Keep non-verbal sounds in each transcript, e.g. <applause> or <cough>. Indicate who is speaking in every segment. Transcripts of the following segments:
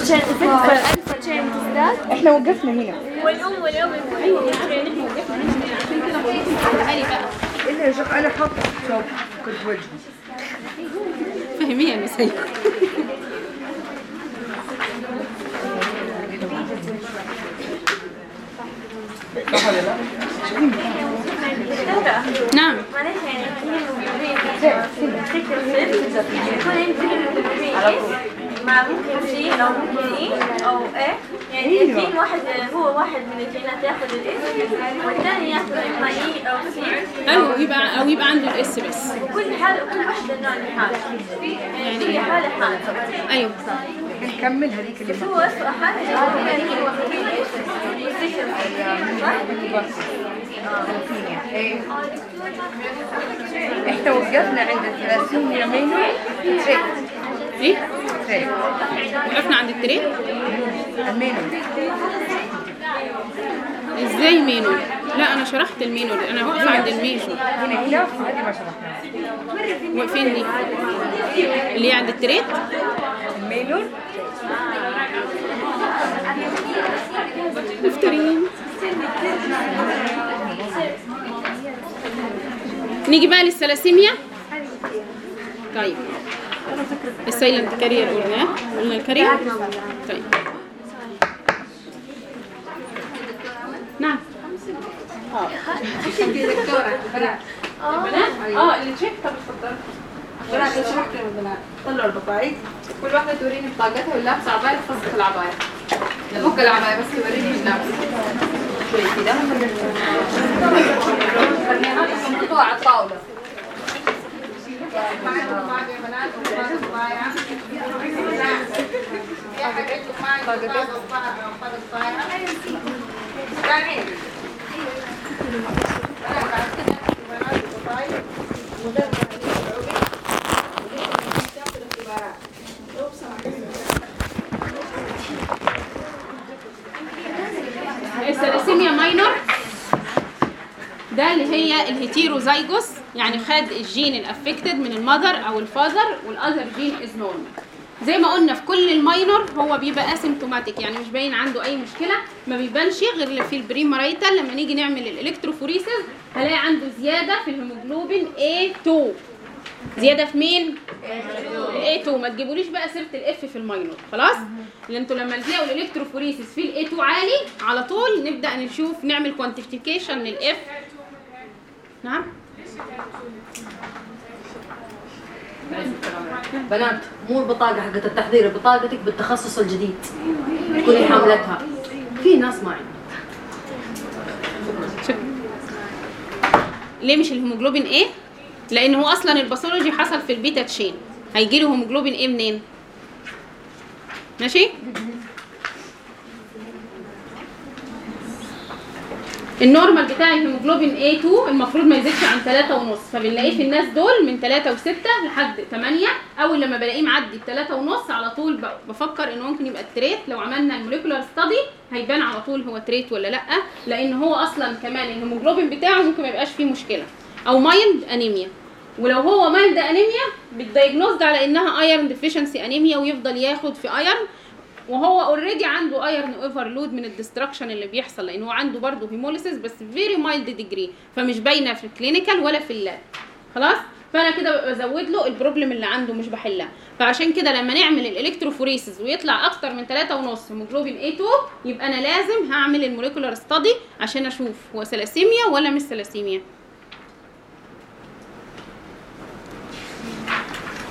Speaker 1: تزداد
Speaker 2: إحنا وقفنا هنا.
Speaker 1: والأم والأم يكون
Speaker 2: الا يا شيخ أنا حاطه كنت وجهي.
Speaker 3: فهميها مسيح.
Speaker 2: ولا لا؟
Speaker 3: نعم.
Speaker 1: معلش يعني مع ممكن سي أو ممكن اي أو إيه. يعني الاثنين واحد هو واحد من الجينات ياخذ الاسم والثاني ياخذ اما E أو C.
Speaker 3: أيوه يبقى أو يبقى عنده ال S بس.
Speaker 1: كل حالة كل واحدة نوع حالة يعني كل حالة حالة
Speaker 3: أيوه.
Speaker 2: نكمل هذيك اللي
Speaker 1: هو حالة
Speaker 2: A. إحنا وقفنا عند الثلاثين يمين تريك
Speaker 3: إيه؟
Speaker 2: تريك
Speaker 3: وقفنا عند التريد
Speaker 2: المينو.
Speaker 3: إزاي مينو؟ لا أنا شرحت المينو. أنا واقفة عند الميجور
Speaker 2: هنا هنا. ما شرحناها.
Speaker 3: واقفين دي. اللي هي عند التريد
Speaker 2: المينو.
Speaker 3: مفترين نيجي بقى للثلاسيميا؟ طيب. ال silent carrier قلنا. قلنا ال carrier. طيب. نعم. آه اللي check. طب اتفضل.
Speaker 4: بنات لو سمحتوا يا بنات. طلعوا البطايق. كل واحدة توريني بطاقتها واللابسة عباية تفصل العباية. فك العباية بس توريني مش لابسة شوي كده. خليها تحطوها على الطاولة. معاكم بعض يا
Speaker 3: ده اللي هي ال heterozygous يعني خد الجين ال affected من ال mother أو ال father وال other gene is normal زي ما قلنا في كل ال minor هو بيبقى asymptomatic يعني مش باين عنده أي مشكلة ما بيبانش غير في ال premarital لما نيجي نعمل ال electrophoresis هلاقي عنده زيادة في الهيموجلوبين A2 زيادة في مين؟ ال A2 ما تجيبوليش بقى سيرة ال F في ال minor. خلاص؟ لأن أنتوا لما تلاقوا ال electrophoresis في ال A2 عالي على طول نبدأ نشوف نعمل quantification لل F نعم.
Speaker 5: بنات مو البطاقة حقت التحضير بطاقتك بالتخصص الجديد. تكوني حاملتها. في ناس ما
Speaker 3: ليه مش الهيموجلوبين A لأن هو أصلا ال pathology حصل في ال beta chain. هيجي له هيموجلوبين A منين؟ ماشي؟ ال normal بتاع الهيموجلوبين A2 المفروض ما يزيدش عن 3 ونص فبنلاقيه في الناس دول من 3 و6 لحد 8 أول لما بلاقيه معدي 3 ونص على طول ب- بفكر إنه ممكن يبقى ال trait. لو عملنا ال molecular study هيبان على طول هو trait ولا لأ لأن هو أصلا كمان الهيموجلوبين بتاعه ممكن ما يبقاش فيه مشكلة. أو mild anemia ولو هو mild anemia بت diagnose على إنها iron deficiency anemia ويفضل ياخد في iron وهو already عنده iron overload من ال destruction اللي بيحصل لأن هو عنده برضه hemolysis بس very mild degree فمش باينة في ال clinical ولا في ال lab خلاص؟ فأنا كده بزود له ال problem اللي عنده مش بحلها. فعشان كده لما نعمل ال electrophoresis ويطلع أكتر من 3 ونص هيموجلوبين A2 يبقى أنا لازم هعمل ال molecular study عشان أشوف هو ثلاسيميا ولا مش ثلاسيميا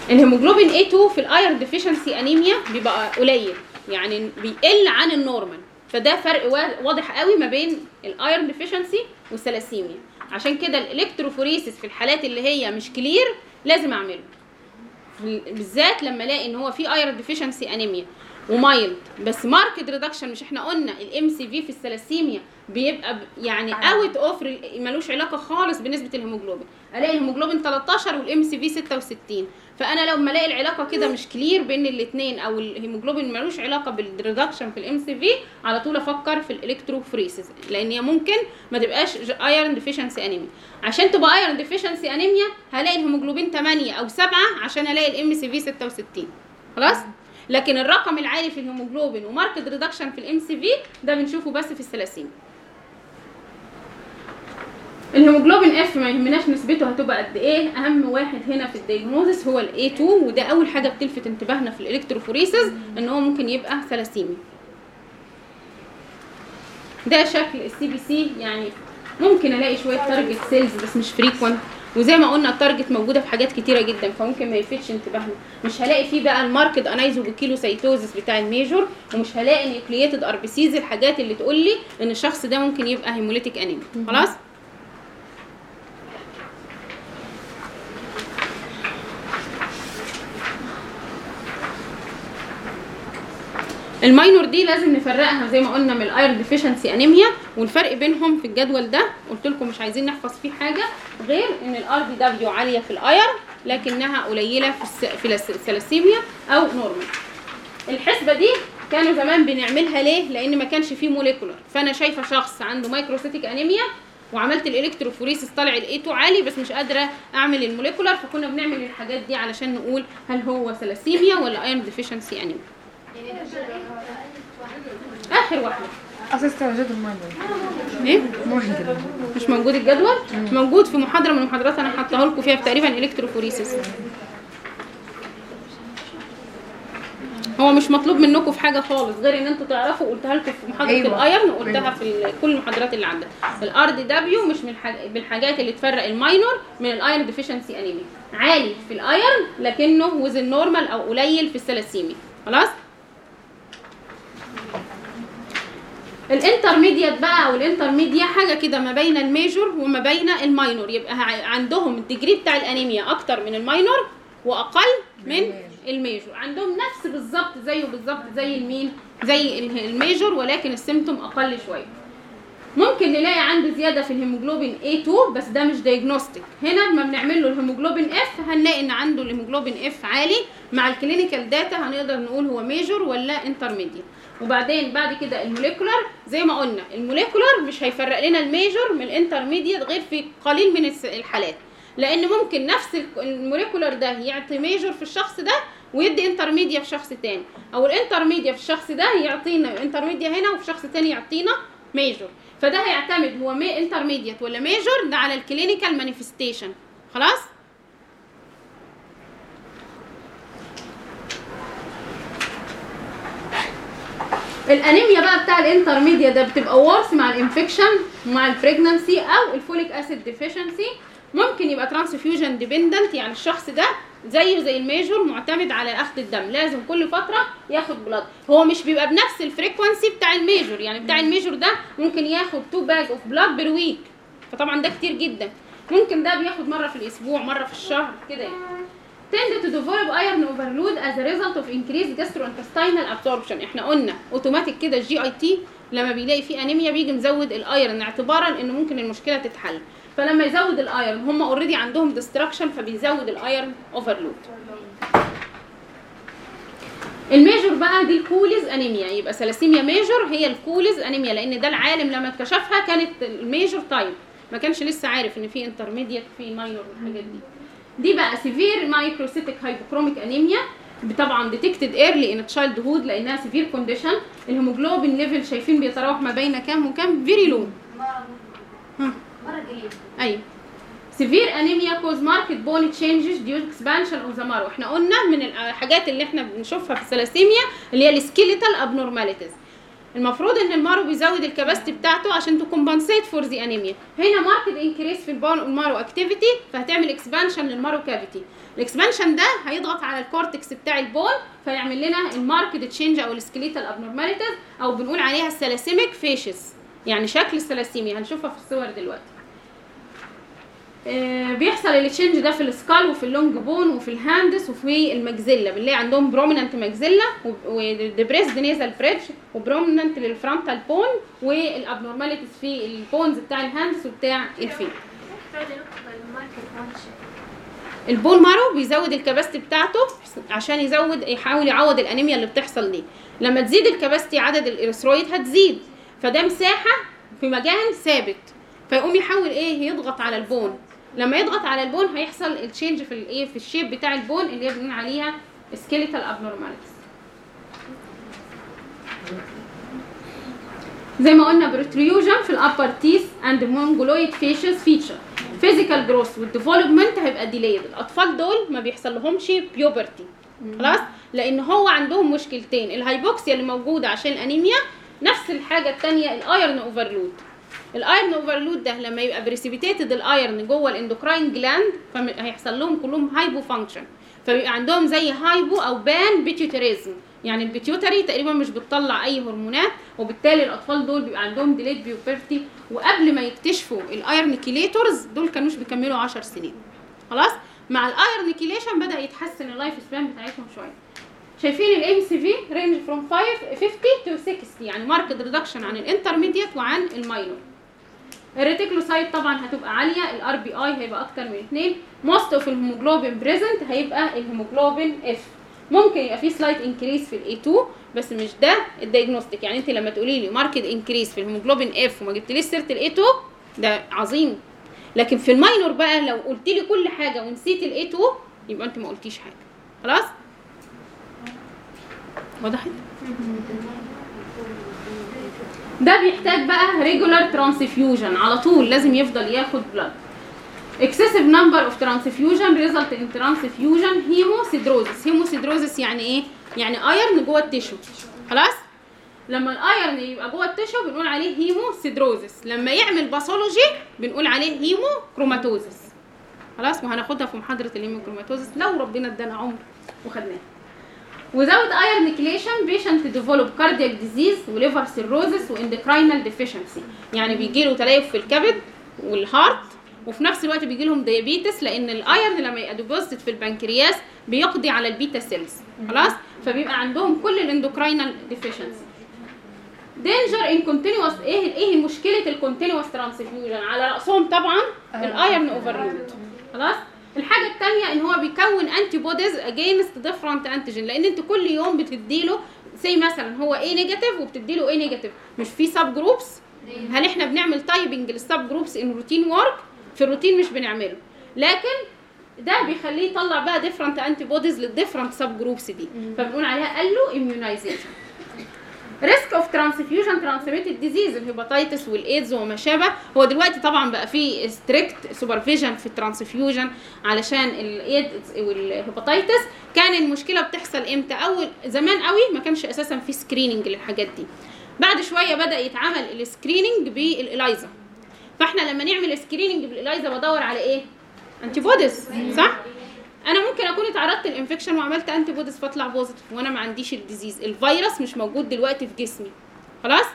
Speaker 3: الهيموجلوبين A2 في ال iron deficiency anemia بيبقى قليل. يعني بيقل عن ال normal. فده فرق وا- واضح قوي ما بين ال iron deficiency والثلاسيميا عشان كده ال electrophoresis في الحالات اللي هي مش clear لازم أعمله. بالذات لما ألاقي إن هو في iron deficiency anemia و mild بس marked reduction مش إحنا قلنا ال MCV في الثلاسيميا بيبقى يعني out of ملوش علاقة خالص بنسبة الهيموجلوبين. ألاقي الهيموجلوبين 13 وال MCV 66 فأنا لو ما ألاقي العلاقة كده مش clear بين الاثنين أو الهيموجلوبين ملوش علاقة بال reduction في ال MCV على طول أفكر في ال electrophoresis لأن هي ممكن ما تبقاش iron deficiency anemia عشان تبقى iron deficiency anemia هلاقي الهيموجلوبين 8 أو 7 عشان ألاقي ال MCV 66 خلاص؟ لكن الرقم العالي في الهيموجلوبين و marked reduction في ال MCV ده بنشوفه بس في الثلاسيميا الهيموجلوبين F ما يهمناش نسبته هتبقى قد إيه. أهم واحد هنا في ال diagnosis هو ال A2 وده أول حاجة بتلفت انتباهنا في ال electrophoresis إن هو ممكن يبقى ثلاسيميا ده شكل ال CBC يعني ممكن ألاقي شوية target cells بس مش frequent وزي ما قلنا ال target موجودة في حاجات كتيرة جدا فممكن ما يلفتش انتباهنا. مش هلاقي فيه بقى ال marked anisopoikilocytosis بتاع ال major ومش هلاقي nucleated RBCs الحاجات اللي تقول لي إن الشخص ده ممكن يبقى hemolytic anemia خلاص؟ ال minor دي لازم نفرقها زي ما قلنا من ال iron deficiency anemia والفرق بينهم في الجدول ده. قلت لكم مش عايزين نحفظ فيه حاجة غير إن ال RDW عالية في ال iron لكنها قليلة في. في الثلاسيميا أو normal. الحسبة دي كانوا زمان بنعملها ليه؟ لأن ما كانش فيه molecular فأنا شايفة شخص عنده microcytic anemia وعملت ال electrophoresis طلع ال A2 عالي بس مش قادرة أعمل ال molecular فكنا بنعمل الحاجات دي علشان نقول هل هو ثلاسيميا ولا iron deficiency anemia آخر واحدة.
Speaker 2: أساس درجات ال
Speaker 3: minor إيه؟
Speaker 2: مو عندنا
Speaker 3: مش موجود الجدول؟ موجود في محاضرة من المحاضرات أنا حاطاها لكم فيها تقريبا electrophoresis هو مش مطلوب منكم في حاجة خالص غير إن أنتوا تعرفوا قلتها لكم في محاضرة
Speaker 2: أيوة.
Speaker 3: ال iron وقلتها في كل المحاضرات اللي عندك ال RDW مش من الحاج... بالحاجات اللي تفرق ال minor من ال iron deficiency anemia عالي في ال iron لكنه within normal أو قليل في الثلاسيميا خلاص؟ ال intermediate بقى أو ال intermedia حاجة كده ما بين ال major وما بين ال minor. يبقى عندهم ال degree بتاع الأنيميا أكتر من ال minor وأقل من ال major. عندهم نفس بالظبط زيه بالظبط زي المين زي ال- major ولكن ال symptom أقل شوية. ممكن نلاقي عنده زيادة في الهيموجلوبين A2 بس ده مش diagnostic هنا لما بنعمل له الهيموجلوبين F هنلاقي إن عنده الهيموجلوبين F عالي. مع ال clinical data هنقدر نقول هو major ولا intermediate وبعدين بعد كده ال molecular زي ما قلنا ال molecular مش هيفرق لنا ال major من ال intermediate غير في قليل من الحالات. لأن ممكن نفس ال- molecular ده يعطي major في الشخص ده ويدي intermedia في شخص تاني. أو ال intermedia في الشخص ده يعطينا intermedia هنا وفي شخص تاني يعطينا major. فده هيعتمد هو مي intermediate ولا major ده على ال clinical manifestation. خلاص؟ الانيميا بقى بتاع ال intermedia ده بتبقى worse مع ال infection ومع ال pregnancy أو ال folic acid deficiency ممكن يبقى transfusion dependent يعني الشخص ده زيه زي ال major معتمد على أخذ الدم. لازم كل فترة ياخد blood هو مش بيبقى بنفس ال frequency بتاع ال major يعني بتاع ال major ده ممكن ياخد 2 bag of blood per week فطبعا ده كتير جدا. ممكن ده بياخد مرة في الأسبوع مرة في الشهر كده يعني. Tend to develop iron overload as a result of increased gastrointestinal absorption. إحنا قلنا اوتوماتيك كده ال GIT لما بيلاقي فيه انيميا بيجي مزود ال iron اعتبارا ان ممكن المشكلة تتحل. فلما يزود ال iron هم already عندهم destruction فبيزود ال iron overload ال major بقى دي ال Cooley's anemia يبقى thalassemia major هي ال Cooley's anemia لأن ده العالم لما اكتشفها كانت ال major type ما كانش لسه عارف إن في intermediate في minor والحاجات دي. دي بقى severe microcytic hypochromic anemia طبعا detected early in childhood لأنها severe condition ال hemoglobin level شايفين بيتراوح ما بين كام وكام؟ very low
Speaker 5: مره قليل
Speaker 3: أيوه. severe anemia cause marked bone changes due expansion of the marrow إحنا قلنا من الحاجات اللي إحنا بنشوفها في الثلاسيميا اللي هي ال skeletal abnormalities المفروض إن ال marrow بيزود ال capacity بتاعته عشان ت compensate for the anemia. هنا marked increase في ال marrow activity فهتعمل expansion لل marrow cavity ال expansion ده هيضغط على ال cortex بتاع ال bone فيعمل لنا ال marked change أو ال skeletal abnormalities أو بنقول عليها ال thalassemic facies يعني شكل الثلاسيميا هنشوفها في الصور دلوقتي. بيحصل التشنج ده في السكال وفي اللونج بون وفي الهاندس وفي المجزله بنلاقي عندهم بروميننت مجزله وديبريسد نيزل بريدج وبروميننت للفرونتال بون والابنورماليتيز في البونز بتاع الهاندس وبتاع الفيت ال bone marrow بيزود ال capacity بتاعته عشان يزود يحاول يعوض الأنيميا اللي بتحصل دي. لما تزيد ال capacity عدد ال erythroid هتزيد. فده مساحة في مكان ثابت. فيقوم يحاول إيه؟ يضغط على ال bone لما يضغط على ال bone هيحصل ال change في الايه في ال shape بتاع ال bone اللي بنقول عليها skeletal abnormalities زي ما قلنا protrusion في ال upper teeth and mongoloid facial feature. Physical growth وال development هيبقى delayed. الأطفال دول ما بيحصل لهمش puberty خلاص؟ لأن هو عندهم مشكلتين. ال hypoxia اللي موجودة عشان الانيميا نفس الحاجة الثانية ال iron overload ال iron overload ده لما يبقى precipitated ال iron جوه ال endocrine gland فهيحصل لهم كلهم hypofunction فبيبقى عندهم زي hypo أو panhypopituitarism يعني ال pituitary تقريبا مش بتطلع أي هرمونات وبالتالي الأطفال دول بيبقى عندهم delayed puberty وقبل ما يكتشفوا ال iron chelators دول كانوش بيكملوا 10 سنين. خلاص؟ مع ال iron chelation بدأ يتحسن ال life span بتاعتهم شوية. شايفين ال MCV range from 50 to 60 يعني marked reduction عن ال intermediate وعن ال minor ال reticulocyte طبعا هتبقى عالية ال RPI هيبقى أكتر من 2 most of ال hemoglobin present هيبقى الهيموجلوبين F ممكن يبقى في slight increase في ال A2 بس مش ده ال diagnostic يعني انت لما تقولي لي marked increase في الهيموجلوبين F وما جبتليش سيرة ال A2 ده عظيم. لكن في ال minor بقى لو قلت لي كل حاجة ونسيت ال A2 يبقى انت ما قلتيش حاجة. خلاص؟ وضحت ده بيحتاج بقى regular transfusion على طول لازم يفضل ياخد blood excessive number of transfusion result in transfusion hemosiderosis hemosiderosis يعني إيه؟ يعني iron جوه ال tissue خلاص؟ لما ال iron يبقى جوه ال tissue بنقول عليه hemosiderosis لما يعمل pathology بنقول عليه hemochromatosis خلاص؟ وهناخدها في محاضرة ال hemochromatosis لو ربنا ادانا عمر وخدناها. Without iron chelation patient develop cardiac disease و liver cirrhosis و endocrinal deficiency. يعني بيجي له تليف في الكبد وال heart وفي نفس الوقت بيجي لهم diabetes لأن ال iron لما يبقى deposit في البنكرياس بيقضي على ال beta cells خلاص؟ فبيبقى عندهم كل ال endocrinal deficiency danger in continuous إيه إيه مشكلة ال continuous transfusion على رأسهم طبعا ال iron overload خلاص؟ الحاجة الثانية إن هو بيكون antibodies against different antigen لأن أنت كل يوم بتديله زي مثلا هو A negative وبتديله A negative مش في subgroups هل إحنا بنعمل typing لل subgroups in routine work في الروتين مش بنعمله. لكن ده بيخليه يطلع بقى different antibodies لل different subgroups دي. فبنقول عليها alloimmunization risk of transfusion transmitted disease ال hepatitis والايدز وما شابه. هو دلوقتي طبعا بقى في strict supervision في ال transfusion علشان الايدز وال hepatitis كان المشكلة بتحصل إمتى؟ أول زمان قوي ما كانش أساسا في screening للحاجات دي. بعد شوية بدأ يتعمل ال screening بال ELISA فإحنا لما نعمل screening بال ELISA بدور على إيه؟ antibodies صح؟ أنا ممكن أكون اتعرضت لل infection وعملت antibodies فاطلع positive وأنا ما عنديش ال disease. الفيروس مش موجود دلوقتي في جسمي. خلاص؟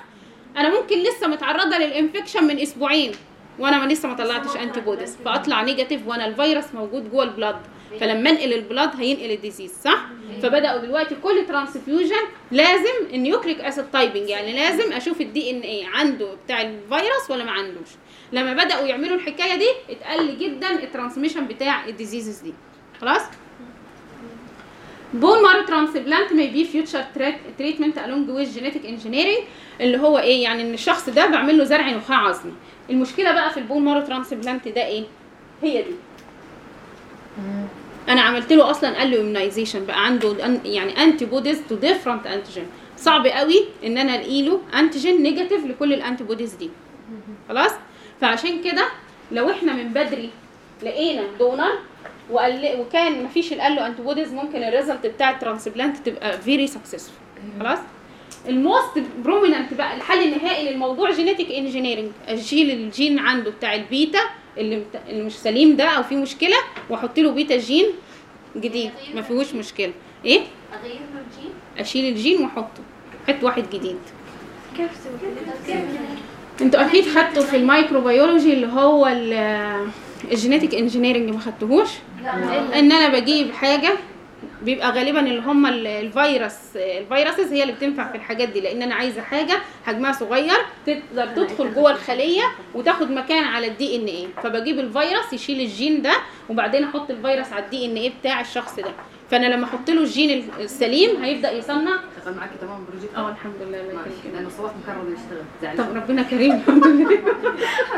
Speaker 3: أنا ممكن لسه متعرضة لل infection من أسبوعين وأنا ما لسه ما طلعتش antibodies فأطلع negative وأنا الفيروس موجود جوه ال blood فلما أنقل ال blood هينقل ال disease صح؟ فبدأوا دلوقتي كل transfusion لازم ال nucleic acid typing يعني لازم أشوف ال DNA عنده بتاع الفيروس ولا ما عندوش. لما بدأوا يعملوا الحكاية دي اتقل جدا ال transmission بتاع ال diseases دي. خلاص؟ bone marrow transplant may be future treat- treatment along with genetic engineering اللي هو إيه؟ يعني إن الشخص ده بعمل له زرع نخاع عظمي. المشكلة بقى في ال bone marrow transplant ده إيه؟ هي دي. أنا عملت له أصلا alloimmunization بقى عنده يعني antibodies to different antigen صعب قوي إن أنا ألاقي له antigen negative لكل ال antibodies دي. خلاص؟ فعشان كده لو إحنا من بدري لقينا donor وقال وكان مفيش له antibodies ممكن ال result بتاع ال transplant تبقى very successful خلاص؟ ال most prominent بقى الحل النهائي للموضوع genetic engineering اشيل الجين عنده بتاع البيتا اللي اللي مش سليم ده أو فيه مشكلة وأحط له beta gene جديد. ما فيهوش مشكلة. إيه؟
Speaker 1: أغير له الجين.
Speaker 3: أشيل الجين وأحطه. حط واحد جديد.
Speaker 1: كيف
Speaker 3: أنتوا أكيد خدتوا في ال microbiology اللي هو ال genetic engineering ما خدتوهوش إن أنا بجيب حاجة بيبقى غالبا اللي هم ال- الفيروس ال viruses هي اللي بتنفع في الحاجات دي. لأن أنا عايزة حاجة حجمها صغير تقدر تدخل جوه الخلية وتاخد مكان على ال DNA فبجيب الفيروس يشيل الجين ده وبعدين أحط الفيروس على ال DNA بتاع الشخص ده. فانا لما أحط له الجين السليم هيبدأ يصنع.
Speaker 5: شغال معاكي تمام project
Speaker 3: آه الحمد لله الله يكرمك
Speaker 5: مكرر يشتغل.
Speaker 3: طب ربنا كريم الحمد لله.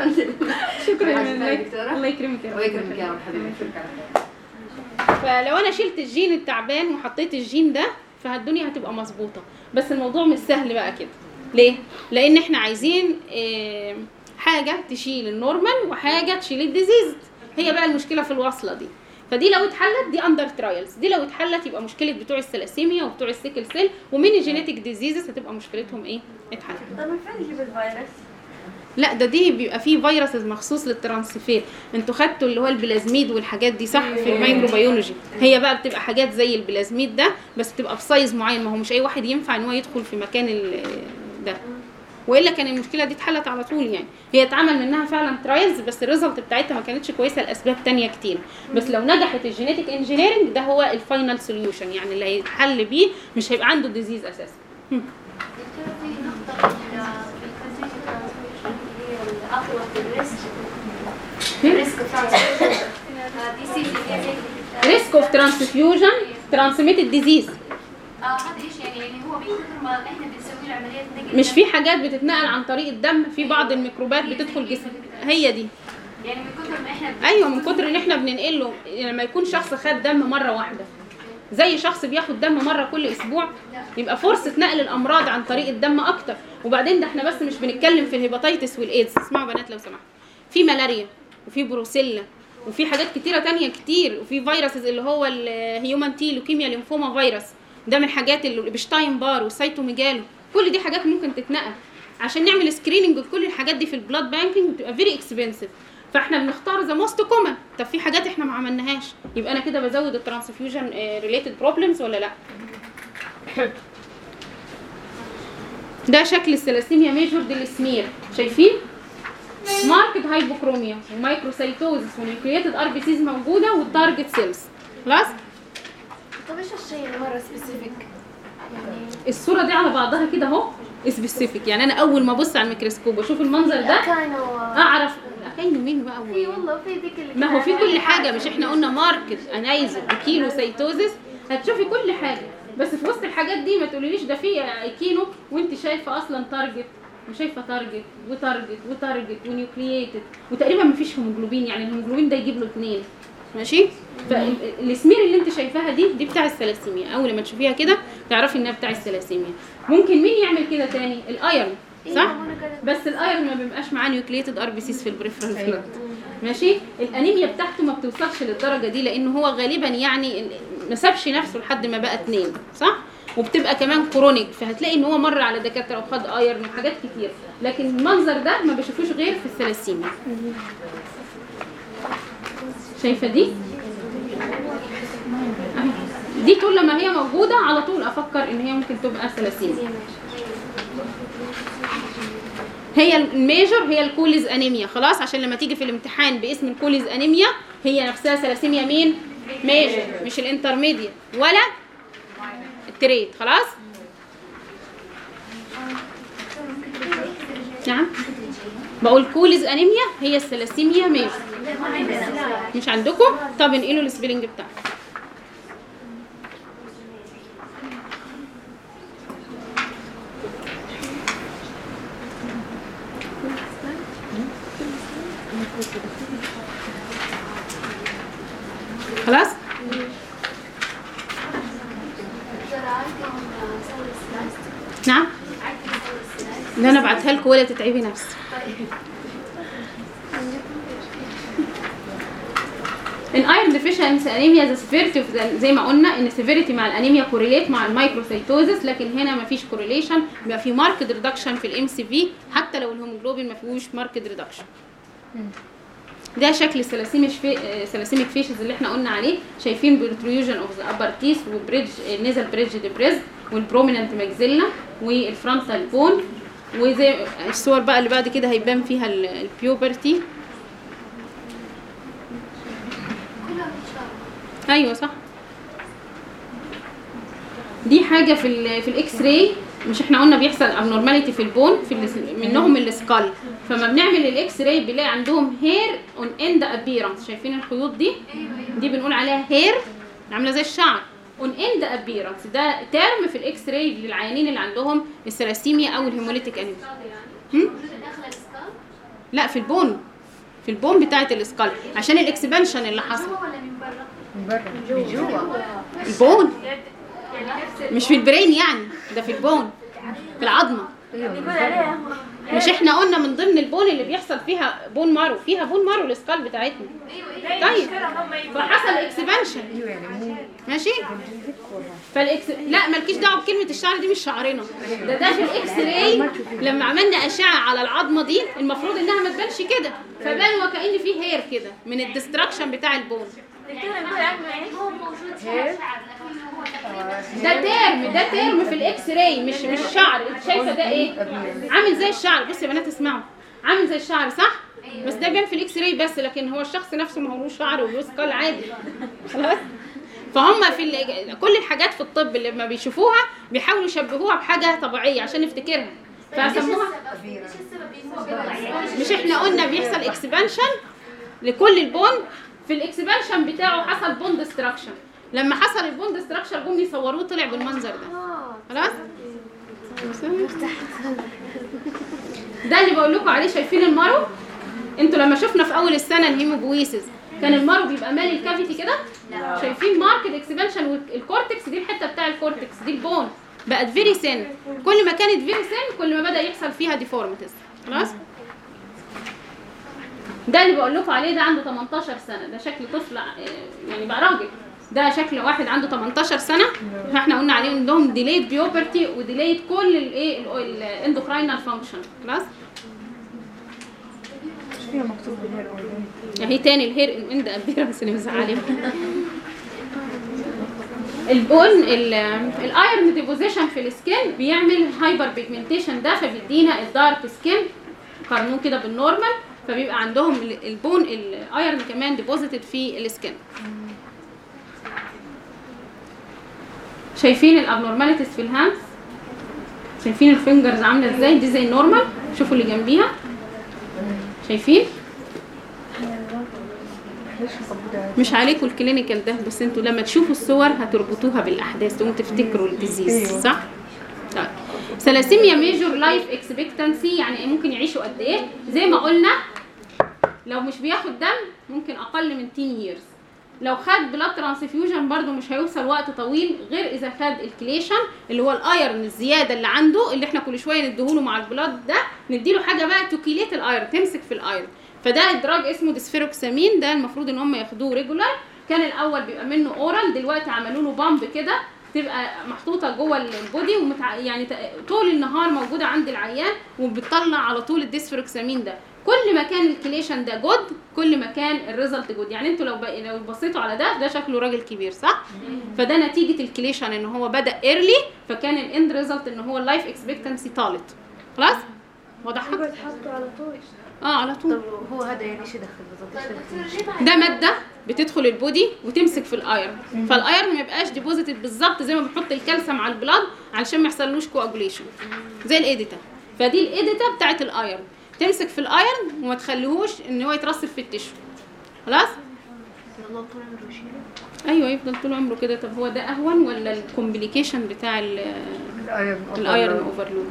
Speaker 3: <laughs> شكرا؟ الله يكرمك يا رب.
Speaker 5: ويكرمك يا رب حبيبي
Speaker 3: فلو أنا شلت الجين التعبان وحطيت الجين ده فالدنيا هتبقى مظبوطة. بس الموضوع مش سهل بقى كده. ليه؟ لأن إحنا عايزين آه، حاجة تشيل ال normal وحاجة تشيل ال disease هي بقى المشكلة في الوصلة دي. فدي لو اتحلت دي under trials دي لو اتحلت يبقى مشكلة بتوع الثلاسيميا وبتوع ال sickle cell و many genetic diseases هتبقى مشكلتهم إيه؟ اتحلت.
Speaker 1: طب من فين نجيب الفيروس؟
Speaker 3: لا ده دي بيبقى فيه viruses مخصوص لل transfer. أنتوا خدتوا اللي هو البلازميد والحاجات دي صح؟ في ال microbiology. هي بقى بتبقى حاجات زي البلازميد ده بس بتبقى ب size معين. ما هو مش أي واحد ينفع إن هو يدخل في مكان ده. وإلا كان المشكلة دي اتحلت على طول يعني. هي اتعمل منها فعلا trials بس ال result بتاعتها ما كانتش كويسة لأسباب تانية كتير. بس لو نجحت ال genetic engineering ده هو ال final solution يعني اللي هيتحل بيه مش هيبقى عنده
Speaker 6: disease أساسا.
Speaker 3: risk of transfusion transmitted disease
Speaker 6: آه هذا إيش يعني؟ يعني هو من ما إحنا عمليات
Speaker 3: مش في حاجات بتتنقل عن طريق الدم في بعض الميكروبات بتدخل جسم. هي دي.
Speaker 6: يعني من كثر ما إحنا
Speaker 3: أيوه من كتر إن إحنا بننقله لما يكون شخص خد دم مرة واحدة زي شخص بياخد دم مرة كل أسبوع يبقى فرصة نقل الأمراض عن طريق الدم أكتر. وبعدين ده إحنا بس مش بنتكلم في ال hepatitis والإيدز. اسمعوا بنات لو سمحتوا في ملاريا وفي بروسيلا وفي حاجات كتيرة تانية كتير وفي viruses اللي هو ال human T leukemia lymphoma virus. ده من الحاجات ال Epstein Barr وال cytomegalo كل دي حاجات ممكن تتنقل. عشان نعمل screening لكل الحاجات دي في ال blood banking بتبقى very expensive فاحنا بنختار the most common طب في حاجات إحنا ما عملناهاش. يبقى أنا كده بزود ال transfusion related problems ولا لا؟ ده شكل الثلاسيميا major دي السمير. شايفين؟ marked hypochromia و microcytosis و nucleated RBCs موجودة وال target cells خلاص؟
Speaker 6: طب إيش الشيء اللي مرة specific؟
Speaker 3: الصورة دي على بعضها كده اهو specific يعني أنا أول ما أبص على الميكروسكوب وأشوف المنظر ده أعرف كاين مين بقى
Speaker 6: اي والله في اللي
Speaker 3: ما هو في كل حاجة مش إحنا قلنا marked aniso و poikilocytosis هتشوفي كل حاجة. بس في وسط الحاجات دي ما تقوليليش ده في كينو وأنت شايفة أصلا target وشايفة target و target و target و nucleated وتقريبا ما فيش هيموجلوبين يعني الهيموجلوبين ده يجيب له اثنين ماشي؟ فالسمير اللي انت شايفاها دي دي بتاع الثلاسيميا أول ما تشوفيها كده تعرفي إنها بتاع الثلاسيميا ممكن مين يعمل كده تاني؟ صح؟
Speaker 6: أيوة، وأنا كده-
Speaker 3: بس ال iron ما بيبقاش معاه nucleated RBCs في ال peripheral blood ماشي؟ الأنيميا بتاعته ما بتوصلش للدرجة دي لأن هو غالبا يعني ما سابش نفسه لحد ما بقى اتنين صح؟ وبتبقى كمان chronic فهتلاقي إن هو مر على دكاترة وخد iron وحاجات كتير. لكن المنظر ده ما بشوفوش غير في الثلاسيميا. شايفة دي. دي طول ما هي موجودة على طول أفكر إن هي ممكن تبقى ثلاسيميا هي ال major هي ال Cooley's anemia. خلاص عشان لما تيجي في الامتحان باسم ال Cooley's anemia هي نفسها ثلاسيميا مين؟ major مش ال intermediate. ولا ال trait خلاص؟ نعم؟ بقول Cooley's anemia هي الثلاسيميا major مش عندكم؟ طب انقلوا ال spelling بتاعه خلاص؟ نعم؟ لا أنا أبعتها لكم ولا تتعبي نفسك. in iron deficiency anemia the severity زي ما قلنا إن severity مع ال anemia correlate مع ال microcytosis لكن هنا ما فيش correlation بيبقى في marked reduction في ال MCV حتى لو الهيموجلوبين ما فيهوش marked reduction ده شكل ال thalassemic في thalassemic facies اللي إحنا قلنا عليه شايفين protrusion of the upper teeth و bridge nasal bridge depressed وال prominent maxilla وال frontal bone وزي الصور بقى اللي بعد كده هيبان فيها
Speaker 6: ال puberty.
Speaker 3: أيوه صح. دي حاجة في في ال X-ray مش إحنا قلنا بيحصل abnormality في ال bone في منهم ال skull. فما بنعمل ال X-ray بنلاقي عندهم hair on end appearance شايفين الخيوط دي؟ دي بنقول عليها hair عاملة زي الشعر. on end appearance ده term في ال X-ray للعيانين اللي عندهم الثلاسيميا أو ال hemolytic anemia. هم؟
Speaker 6: داخل السكال
Speaker 3: لا في البون. في البون بتاعه السكال. عشان ال expansion اللي حصل.
Speaker 6: من برا؟
Speaker 2: من من جوا
Speaker 3: ال bone. مش في ال brain يعني ده في ال bone. في
Speaker 1: العظمة. عليها.
Speaker 3: مش إحنا قلنا من ضمن ال bone اللي بيحصل فيها bone marrow. فيها bone marrow ال skull بتاعتنا. طيب. فحصل expansion ماشي؟ فال X لا مالكيش دعوة بكلمة الشعر دي مش شعرنا. ده ده في ال X-ray لما عملنا أشعة على العظمة دي المفروض إنها ما تبانش كده. فبان وكأن في hair كده من
Speaker 6: ال destruction بتاع ال bone.
Speaker 3: ده term ده term في ال X-ray مش مش شعر. شايفة ده إيه؟ عامل زي الشعر. بصوا يا بنات اسمعوا. عامل زي الشعر صح؟ بس ده بيبان في ال X-ray بس لكن هو الشخص نفسه ما هوش شعر وله skull عادي. خلاص؟ فهم في كل الحاجات في الطب اللي لما بيشوفوها بيحاولوا يشبهوها بحاجة طبيعية عشان نفتكرها فسموها مش إحنا قلنا بيحصل expansion لكل ال bone. في ال expansion بتاعه حصل bone destruction لما حصل ال bone destruction جم يصوروه طلع بالمنظر ده. خلاص؟ ده اللي بقول لكم عليه شايفين ال marrow أنتوا لما شفنا في أول السنة ال hemopoiesis كان ال marrow بيبقى مالي ال cavity كده؟ شايفين marked expansion وال cortex دي الحتة بتاع ال cortex دي ال bone. بقت very thin كل ما كانت very thin كل ما بدأ يحصل فيها deformities خلاص؟ ده اللي بقول لكم عليه ده عنده 18 سنة. ده شكل طفل آه، يعني بقى راجل. ده شكل واحد عنده 18 سنة فاحنا قلنا عليه عندهم delayed puberty و delayed كل الايه
Speaker 2: ال endocrinal function خلاص؟
Speaker 3: اهي تاني ال hair on end appearance اللي مزعلين ال bone ال iron deposition في ال skin بيعمل hyperpigmentation ده فبيدينا ال dark skin قارنوه كده بال normal فبيبقى عندهم ال- ال bone ال iron كمان deposited في ال skin. شايفين ال abnormalities في ال hands شايفين ال fingers عاملة إزاي؟ دي زي ال normal شوفوا اللي جنبيها. شايفين؟ مش عليكم ال clinical ده بس أنتوا لما تشوفوا الصور هتربطوها بالأحداث تقوموا تفتكروا ال disease
Speaker 2: أيوة.
Speaker 3: صح؟ طيب. thalassemia major life expectancy يعني ممكن يعيشوا قد إيه؟ زي ما قلنا لو مش بياخد دم ممكن أقل من 10 years. لو خد blood transfusion برضو مش هيوصل وقت طويل غير إذا خد ال chelation اللي هو ال iron الزيادة اللي عنده اللي إحنا كل شوية نديهوله مع ال blood ده نديله حاجة بقى to chelate ال iron تمسك في ال iron فده a drug اسمه desferrioxamine ده المفروض إن هم ياخدوه regular كان الأول بيبقى منه oral دلوقتي عملوا له pump كده تبقى محطوطة جوه ال body ومتع... يعني طول النهار موجودة عند العيان وبتطلع على طول ال desferrioxamine ده. كل ما كان ال chelation ده good كل ما كان ال result good يعني أنتوا لو بقى لو بصيتوا على ده ده شكله راجل كبير صح؟ فده نتيجة ال chelation إن هو بدأ early فكان ال end result إن هو ال life expectancy طالت. خلاص؟ واضح؟
Speaker 6: على طول.
Speaker 3: آه على طول.
Speaker 5: طب هو هذا يعني إيش يدخل بالضبط؟ إيش يدخل؟
Speaker 3: ده مادة بتدخل ال body وتمسك في ال iron فال iron ما يبقاش deposited بالظبط زي ما بنحط الكالسيوم على ال blood علشان ما يحصلوش coagulation زي ال EDTA. فدي ال EDTA بتاعت ال iron تمسك في ال iron وما تخليهوش إن هو يترسب في
Speaker 5: ال tissue خلاص؟
Speaker 3: أيوه يفضل طول عمره كده. طب هو ده أهون ولا ال complication بتاع ال-
Speaker 2: ال
Speaker 3: iron overload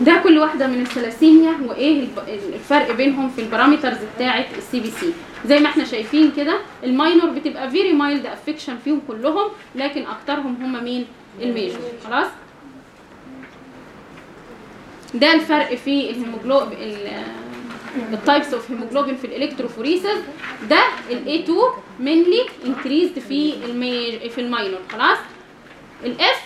Speaker 3: ده كل واحدة من الثلاسيميا وإيه الفرق بينهم في ال parameters بتاعة ال CBC زي ما إحنا شايفين كده ال minor بتبقى very mild affection فيهم كلهم لكن أكترهم هم مين؟ ال major. خلاص؟ ده الفرق في الهيموجلوب ال types of hemoglobin في ال electrophoresis ده ال A2 mainly increased في المي في ال minor خلاص؟ ال F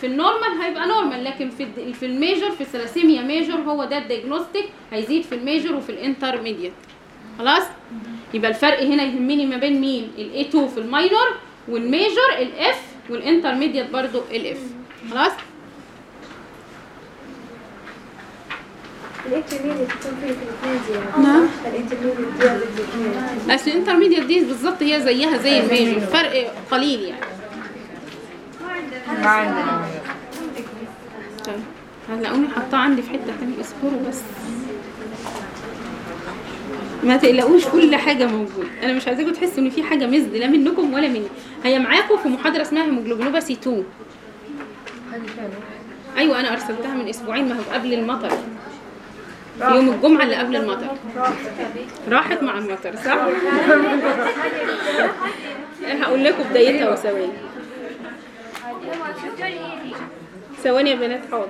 Speaker 3: في ال normal هيبقى normal لكن في في ال major في ال thalassemia major هو ده ال diagnostic هيزيد في ال major وفي ال intermediate خلاص؟ يبقى الفرق هنا يهمني ما بين مين؟ الاي 2 في الماينور والميجور الاف والانترميديت برضو الاف خلاص؟
Speaker 6: ال intermediate تكون فيه في الاثنين زيادة.
Speaker 3: نعم.
Speaker 6: ال intermediate
Speaker 3: بس ال intermediate دي بالظبط هي زيها زي ال major فرق قليل يعني.
Speaker 2: ما عندنا.
Speaker 3: طيب حاطاه عندي في حتة تانية اصبروا بس. ما تقلقوش كل حاجة موجودة. أنا مش عايزاكم تحسوا إن في حاجة مزد لا منكم ولا مني. هي معاكم في محاضرة اسمها هيموجلوبينوباسي 2
Speaker 2: هذه فين
Speaker 3: أيوه أنا أرسلتها من أسبوعين ما هو قبل المطر. في يوم الجمعة اللي قبل المطر راحت مع المطر صح؟ هقول لكم بدايتها وثواني ثواني يا بنات حاضر